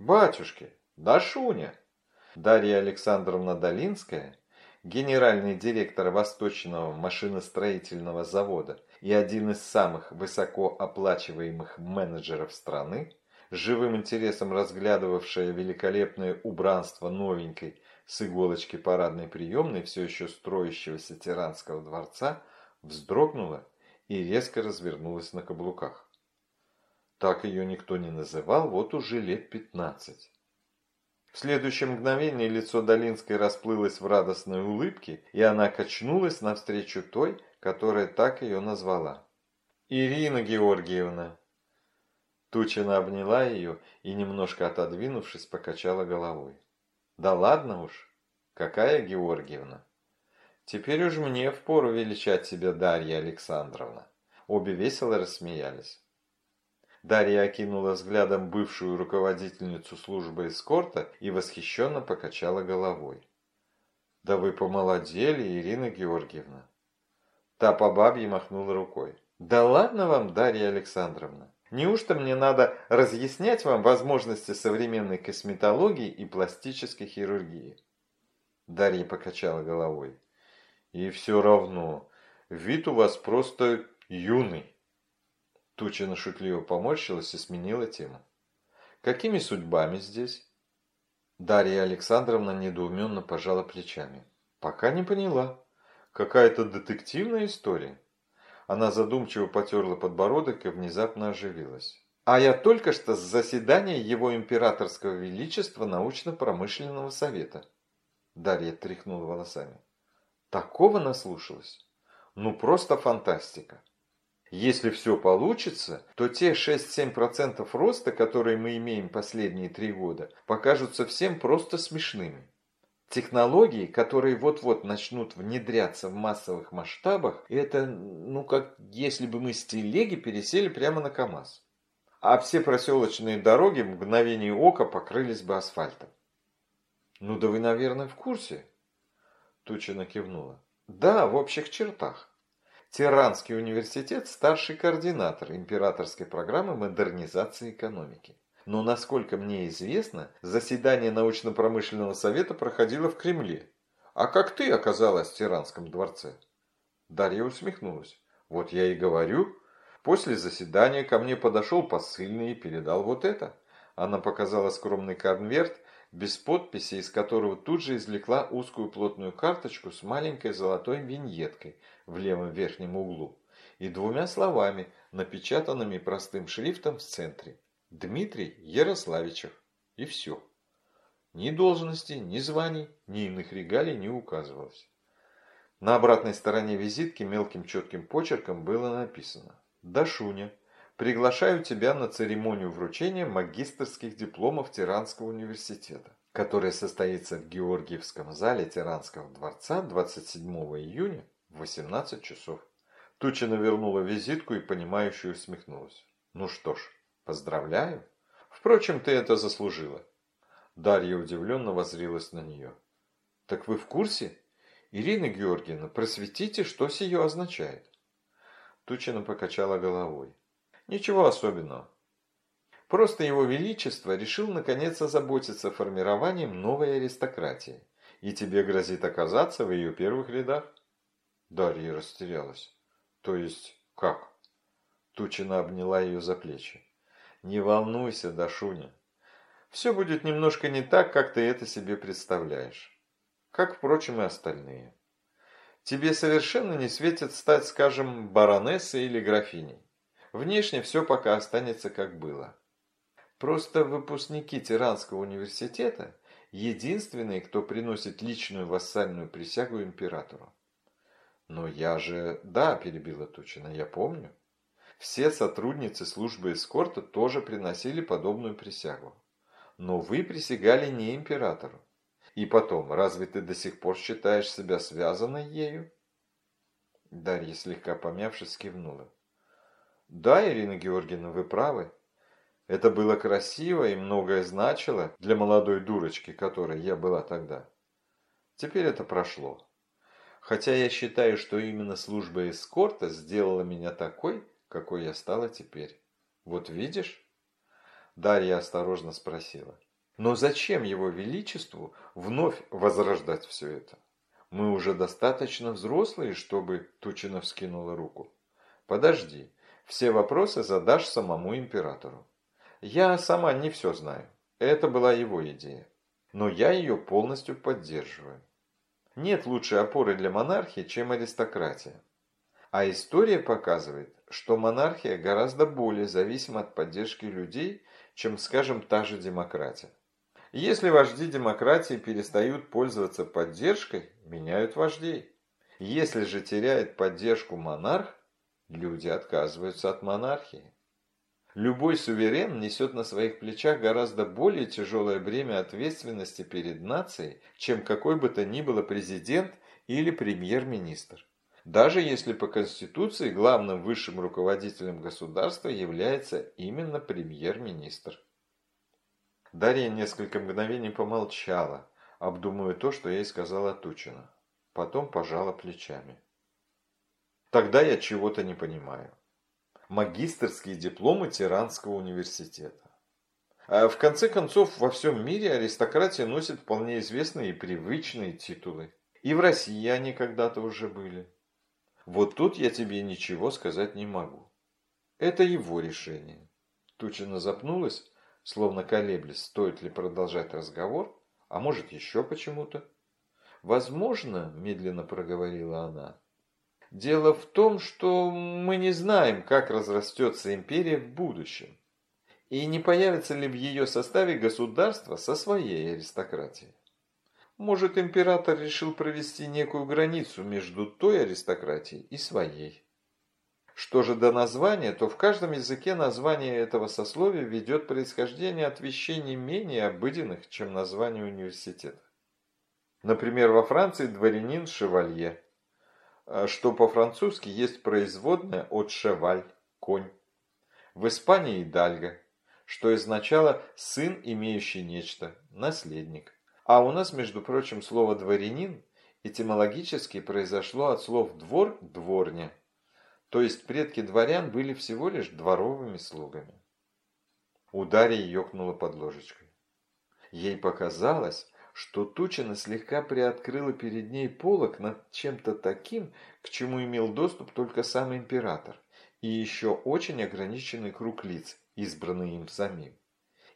Батюшки, да Шуня. Дарья Александровна Долинская, генеральный директор Восточного машиностроительного завода и один из самых высоко оплачиваемых менеджеров страны, живым интересом разглядывавшая великолепное убранство новенькой с иголочки парадной приемной все еще строящегося Тиранского дворца, вздрогнула и резко развернулась на каблуках. Так ее никто не называл вот уже лет пятнадцать. В следующее мгновение лицо Долинской расплылось в радостной улыбке, и она качнулась навстречу той, которая так ее назвала. «Ирина Георгиевна!» Тучина обняла ее и, немножко отодвинувшись, покачала головой. «Да ладно уж! Какая Георгиевна!» «Теперь уж мне впору величать себя Дарья Александровна!» Обе весело рассмеялись. Дарья окинула взглядом бывшую руководительницу службы эскорта и восхищенно покачала головой. «Да вы помолодели, Ирина Георгиевна!» Та по бабье махнула рукой. «Да ладно вам, Дарья Александровна! Неужто мне надо разъяснять вам возможности современной косметологии и пластической хирургии?» Дарья покачала головой. «И все равно, вид у вас просто юный». Тучина шутливо поморщилась и сменила тему. «Какими судьбами здесь?» Дарья Александровна недоуменно пожала плечами. «Пока не поняла. Какая-то детективная история?» Она задумчиво потерла подбородок и внезапно оживилась. «А я только что с заседания его императорского величества научно-промышленного совета». Дарья тряхнула волосами. «Такого наслушалась? Ну просто фантастика!» Если все получится, то те 6-7% роста, которые мы имеем последние три года, покажутся всем просто смешными. Технологии, которые вот-вот начнут внедряться в массовых масштабах, это, ну, как если бы мы с телеги пересели прямо на КАМАЗ. А все проселочные дороги в мгновение ока покрылись бы асфальтом. Ну да вы, наверное, в курсе? Тучина кивнула. Да, в общих чертах. Тиранский университет – старший координатор императорской программы модернизации экономики. Но, насколько мне известно, заседание научно-промышленного совета проходило в Кремле. А как ты оказалась в Тиранском дворце? Дарья усмехнулась. Вот я и говорю. После заседания ко мне подошел посыльный и передал вот это. Она показала скромный конверт без подписи, из которого тут же извлекла узкую плотную карточку с маленькой золотой виньеткой в левом верхнем углу и двумя словами, напечатанными простым шрифтом в центре. Дмитрий Ярославичев. И все. Ни должности, ни званий, ни иных регалий не указывалось. На обратной стороне визитки мелким четким почерком было написано «Дашуня, приглашаю тебя на церемонию вручения магистрских дипломов Тиранского университета, которая состоится в Георгиевском зале Тиранского дворца 27 июня в 18 часов. Тучина вернула визитку и понимающе усмехнулась. Ну что ж, поздравляю. Впрочем, ты это заслужила. Дарья удивленно возрилась на нее. Так вы в курсе? Ирина Георгиевна, просветите, что сие означает. Тучина покачала головой. Ничего особенного. Просто его величество решил наконец озаботиться формированием новой аристократии, и тебе грозит оказаться в ее первых рядах. Дарья растерялась. То есть, как? Тучина обняла ее за плечи. Не волнуйся, Дашуня. Все будет немножко не так, как ты это себе представляешь. Как, впрочем, и остальные. Тебе совершенно не светит стать, скажем, баронессой или графиней. Внешне все пока останется как было. Просто выпускники Тиранского университета – единственные, кто приносит личную вассальную присягу императору. Но я же... Да, перебила Тучина, я помню. Все сотрудницы службы эскорта тоже приносили подобную присягу. Но вы присягали не императору. И потом, разве ты до сих пор считаешь себя связанной ею? Дарья, слегка помявшись, кивнула. Да, Ирина Георгиевна, вы правы. Это было красиво и многое значило для молодой дурочки, которой я была тогда. Теперь это прошло. Хотя я считаю, что именно служба эскорта сделала меня такой, какой я стала теперь. Вот видишь? Дарья осторожно спросила. Но зачем его величеству вновь возрождать все это? Мы уже достаточно взрослые, чтобы Тучина вскинула руку. Подожди, все вопросы задашь самому императору. Я сама не все знаю. Это была его идея. Но я ее полностью поддерживаю. Нет лучшей опоры для монархии, чем аристократия. А история показывает, что монархия гораздо более зависима от поддержки людей, чем, скажем, та же демократия. Если вожди демократии перестают пользоваться поддержкой, меняют вождей. Если же теряет поддержку монарх, люди отказываются от монархии. Любой суверен несет на своих плечах гораздо более тяжелое бремя ответственности перед нацией, чем какой бы то ни было президент или премьер-министр. Даже если по Конституции главным высшим руководителем государства является именно премьер-министр. Дарья несколько мгновений помолчала, обдумывая то, что ей сказала Тучина. Потом пожала плечами. Тогда я чего-то не понимаю магистрские дипломы Тиранского университета. А в конце концов, во всем мире аристократия носит вполне известные и привычные титулы. И в России они когда-то уже были. Вот тут я тебе ничего сказать не могу. Это его решение. Тучина запнулась, словно колеблясь, стоит ли продолжать разговор, а может еще почему-то. Возможно, медленно проговорила она, Дело в том, что мы не знаем, как разрастется империя в будущем. И не появится ли в ее составе государство со своей аристократией. Может, император решил провести некую границу между той аристократией и своей. Что же до названия, то в каждом языке название этого сословия ведет происхождение от вещей не менее обыденных, чем название университета. Например, во Франции дворянин – шевалье, что по-французски есть производная от «шеваль» – конь. В Испании – «дальга», что изначало «сын, имеющий нечто», «наследник». А у нас, между прочим, слово «дворянин» этимологически произошло от слов «двор» – «дворня». То есть предки дворян были всего лишь дворовыми слугами. У Дарьи ёкнуло под ложечкой. Ей показалось, что Тучина слегка приоткрыла перед ней полок над чем-то таким, к чему имел доступ только сам император, и еще очень ограниченный круг лиц, избранный им самим.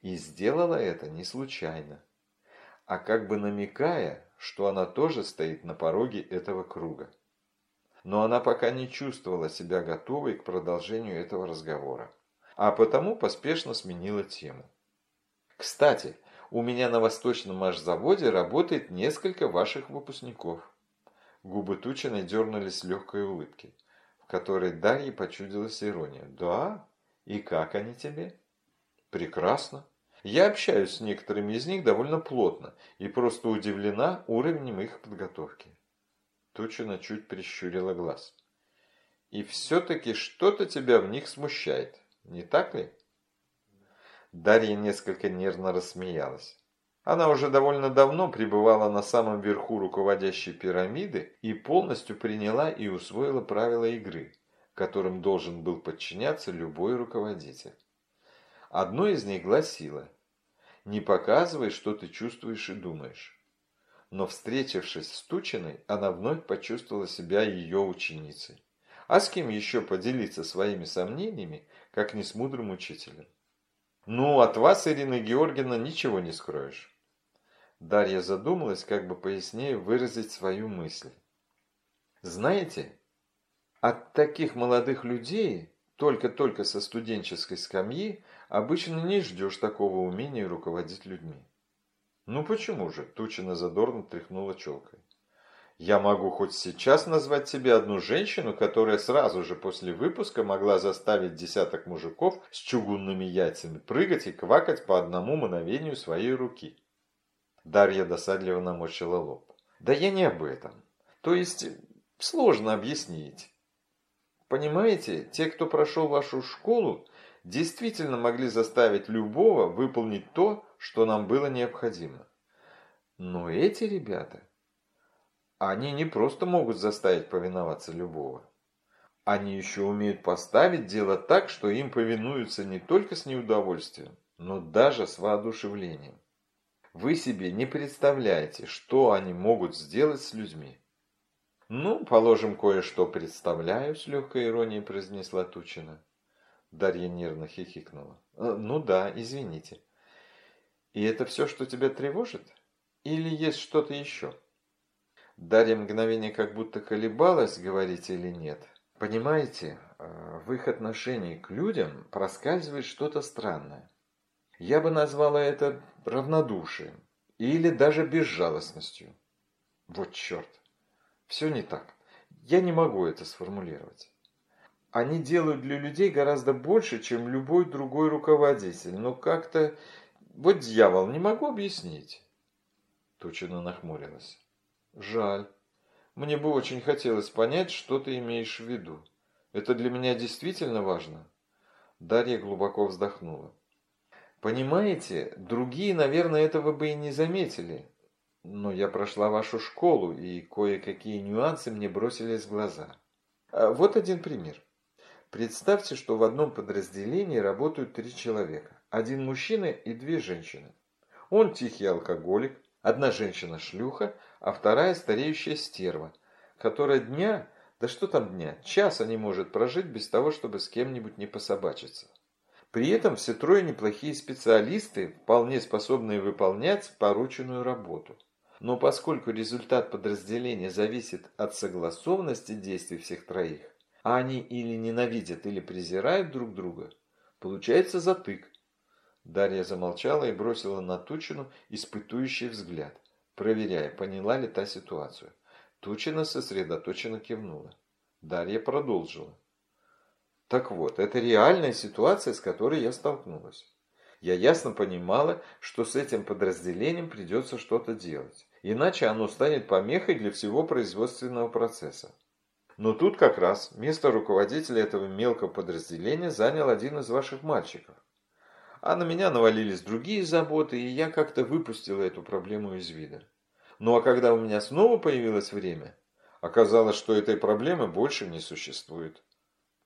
И сделала это не случайно, а как бы намекая, что она тоже стоит на пороге этого круга. Но она пока не чувствовала себя готовой к продолжению этого разговора, а потому поспешно сменила тему. «Кстати, у меня на восточном машзаводе работает несколько ваших выпускников». Губы Тучиной дернулись легкой улыбки, в которой Дарье почудилась ирония. «Да? И как они тебе?» «Прекрасно. Я общаюсь с некоторыми из них довольно плотно и просто удивлена уровнем их подготовки». Тучина чуть прищурила глаз. «И все-таки что-то тебя в них смущает, не так ли?» Дарья несколько нервно рассмеялась. Она уже довольно давно пребывала на самом верху руководящей пирамиды и полностью приняла и усвоила правила игры, которым должен был подчиняться любой руководитель. Одно из них гласило «Не показывай, что ты чувствуешь и думаешь». Но встретившись с Тучиной, она вновь почувствовала себя ее ученицей. А с кем еще поделиться своими сомнениями, как не с мудрым учителем? Ну, от вас, Ирина Георгиевна, ничего не скроешь. Дарья задумалась, как бы пояснее выразить свою мысль. Знаете, от таких молодых людей, только-только со студенческой скамьи, обычно не ждешь такого умения руководить людьми. Ну почему же? Тучина задорно тряхнула челкой. Я могу хоть сейчас назвать себе одну женщину, которая сразу же после выпуска могла заставить десяток мужиков с чугунными яйцами прыгать и квакать по одному мановению своей руки. Дарья досадливо намочила лоб. Да я не об этом. То есть, сложно объяснить. Понимаете, те, кто прошел вашу школу, действительно могли заставить любого выполнить то, что нам было необходимо. Но эти ребята они не просто могут заставить повиноваться любого. Они еще умеют поставить дело так, что им повинуются не только с неудовольствием, но даже с воодушевлением. Вы себе не представляете, что они могут сделать с людьми. Ну, положим, кое-что представляю, с легкой иронией произнесла Тучина. Дарья нервно хихикнула. «Э, ну да, извините. И это все, что тебя тревожит? Или есть что-то еще? Дарья мгновение как будто колебалась, говорить или нет. Понимаете, э, в их отношении к людям проскальзывает что-то странное. Я бы назвала это равнодушием или даже безжалостностью. Вот черт, все не так. Я не могу это сформулировать. Они делают для людей гораздо больше, чем любой другой руководитель, но как-то... Вот дьявол, не могу объяснить. Тучина нахмурилась. Жаль. Мне бы очень хотелось понять, что ты имеешь в виду. Это для меня действительно важно. Дарья глубоко вздохнула. Понимаете, другие, наверное, этого бы и не заметили. Но я прошла вашу школу, и кое-какие нюансы мне бросились в глаза. А вот один пример. Представьте, что в одном подразделении работают три человека. Один мужчина и две женщины. Он тихий алкоголик, одна женщина-шлюха, а вторая стареющая стерва, которая дня, да что там дня, часа не может прожить без того, чтобы с кем-нибудь не пособачиться. При этом все трое неплохие специалисты, вполне способные выполнять порученную работу. Но поскольку результат подразделения зависит от согласованности действий всех троих, а они или ненавидят, или презирают друг друга, получается затык. Дарья замолчала и бросила на Тучину испытующий взгляд, проверяя, поняла ли та ситуацию. Тучина сосредоточенно кивнула. Дарья продолжила. Так вот, это реальная ситуация, с которой я столкнулась. Я ясно понимала, что с этим подразделением придется что-то делать, иначе оно станет помехой для всего производственного процесса. Но тут как раз место руководителя этого мелкого подразделения занял один из ваших мальчиков. А на меня навалились другие заботы, и я как-то выпустила эту проблему из вида. Ну а когда у меня снова появилось время, оказалось, что этой проблемы больше не существует.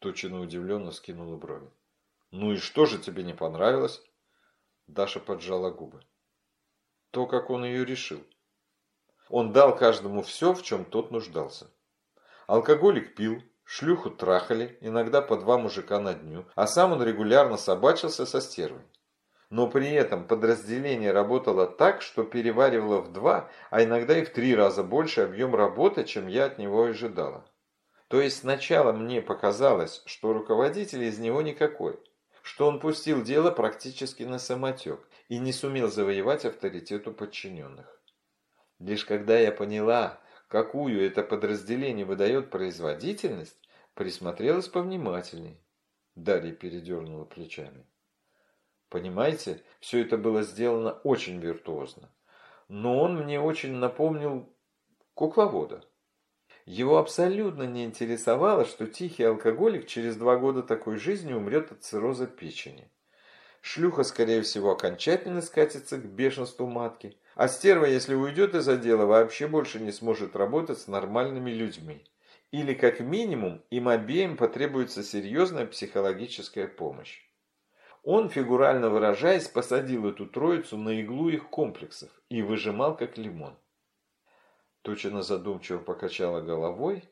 Тучина удивленно скинула брови. «Ну и что же тебе не понравилось?» Даша поджала губы. То, как он ее решил. Он дал каждому все, в чем тот нуждался. Алкоголик пил, шлюху трахали, иногда по два мужика на дню, а сам он регулярно собачился со стервой. Но при этом подразделение работало так, что переваривало в два, а иногда и в три раза больше объем работы, чем я от него ожидала. То есть сначала мне показалось, что руководитель из него никакой, что он пустил дело практически на самотек и не сумел завоевать авторитет у подчиненных. Лишь когда я поняла, какую это подразделение выдает производительность, присмотрелась повнимательней. Дарья передернула плечами. Понимаете, все это было сделано очень виртуозно. Но он мне очень напомнил кукловода. Его абсолютно не интересовало, что тихий алкоголик через два года такой жизни умрет от цирроза печени. Шлюха, скорее всего, окончательно скатится к бешенству матки, а стерва, если уйдет из отдела, вообще больше не сможет работать с нормальными людьми. Или, как минимум, им обеим потребуется серьезная психологическая помощь. Он, фигурально выражаясь, посадил эту троицу на иглу их комплексов и выжимал, как лимон. Тучина задумчиво покачала головой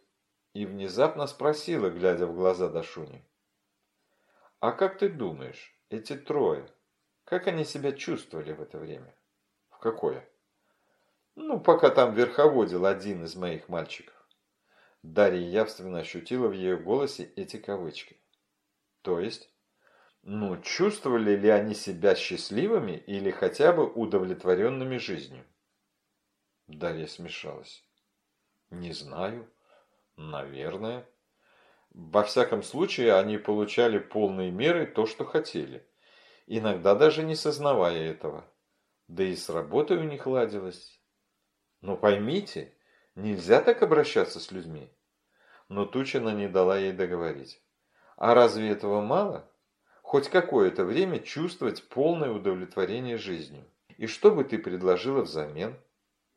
и внезапно спросила, глядя в глаза Дашуни. «А как ты думаешь, эти трое, как они себя чувствовали в это время?» «В какое?» «Ну, пока там верховодил один из моих мальчиков». Дарья явственно ощутила в ее голосе эти кавычки. «То есть?» «Ну, чувствовали ли они себя счастливыми или хотя бы удовлетворенными жизнью?» Дарья смешалась. Не знаю. Наверное. Во всяком случае, они получали полной мерой то, что хотели. Иногда даже не сознавая этого. Да и с работой у них ладилось. Но поймите, нельзя так обращаться с людьми. Но Тучина не дала ей договорить. А разве этого мало? Хоть какое-то время чувствовать полное удовлетворение жизнью. И что бы ты предложила взамен?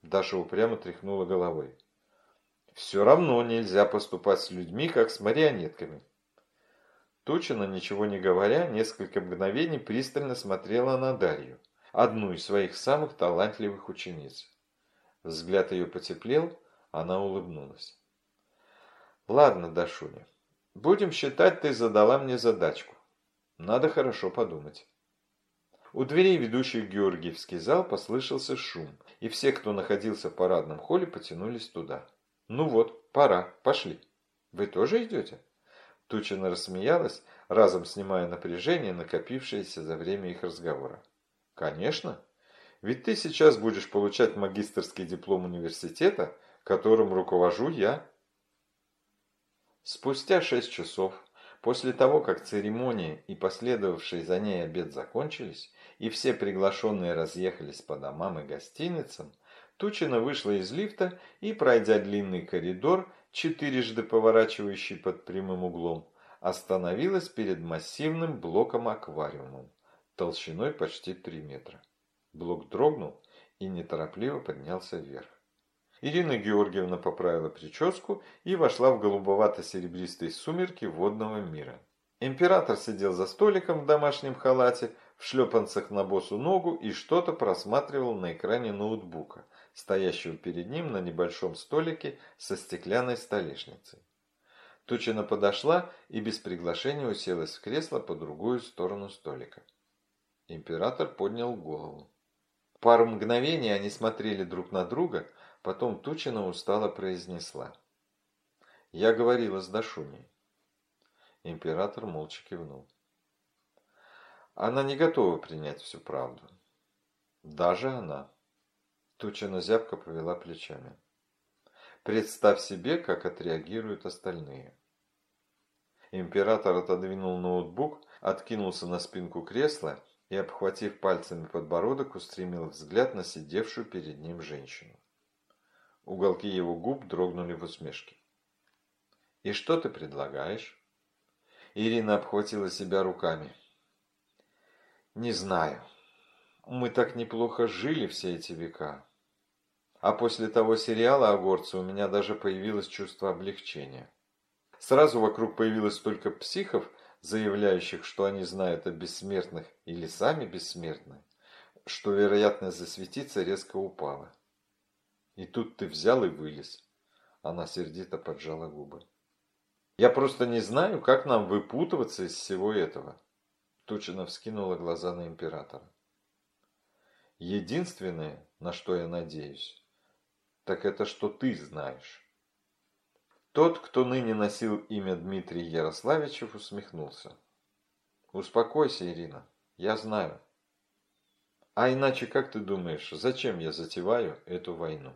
Даша упрямо тряхнула головой. Все равно нельзя поступать с людьми, как с марионетками. Тучина, ничего не говоря, несколько мгновений пристально смотрела на Дарью, одну из своих самых талантливых учениц. Взгляд ее потеплел, она улыбнулась. Ладно, Дашуня, будем считать, ты задала мне задачку. Надо хорошо подумать. У дверей, ведущих в Георгиевский зал, послышался шум, и все, кто находился в парадном холле, потянулись туда. Ну вот, пора, пошли. Вы тоже идете? Тучина рассмеялась, разом снимая напряжение, накопившееся за время их разговора. Конечно, ведь ты сейчас будешь получать магистрский диплом университета, которым руковожу я. Спустя шесть часов, после того, как церемония и последовавший за ней обед закончились, и все приглашенные разъехались по домам и гостиницам, Тучина вышла из лифта и, пройдя длинный коридор, четырежды поворачивающий под прямым углом, остановилась перед массивным блоком-аквариумом, толщиной почти 3 метра. Блок дрогнул и неторопливо поднялся вверх. Ирина Георгиевна поправила прическу и вошла в голубовато-серебристые сумерки водного мира. Император сидел за столиком в домашнем халате, в шлепанцах на босу ногу и что-то просматривал на экране ноутбука, стоящего перед ним на небольшом столике со стеклянной столешницей. Тучина подошла и без приглашения уселась в кресло по другую сторону столика. Император поднял голову. Пару мгновений они смотрели друг на друга, Потом Тучина устало произнесла. «Я говорила с Дашуней». Император молча кивнул. Она не готова принять всю правду. Даже она. Тучина зябко повела плечами. Представь себе, как отреагируют остальные. Император отодвинул ноутбук, откинулся на спинку кресла и, обхватив пальцами подбородок, устремил взгляд на сидевшую перед ним женщину. Уголки его губ дрогнули в усмешке. «И что ты предлагаешь?» Ирина обхватила себя руками. «Не знаю. Мы так неплохо жили все эти века. А после того сериала о горце у меня даже появилось чувство облегчения. Сразу вокруг появилось столько психов, заявляющих, что они знают о бессмертных или сами бессмертны, что вероятность засветиться резко упала. И тут ты взял и вылез. Она сердито поджала губы. Я просто не знаю, как нам выпутываться из всего этого. Тучина вскинула глаза на императора. Единственное, на что я надеюсь, так это что ты знаешь. Тот, кто ныне носил имя Дмитрий Ярославичев, усмехнулся. Успокойся, Ирина, я знаю. А иначе, как ты думаешь, зачем я затеваю эту войну?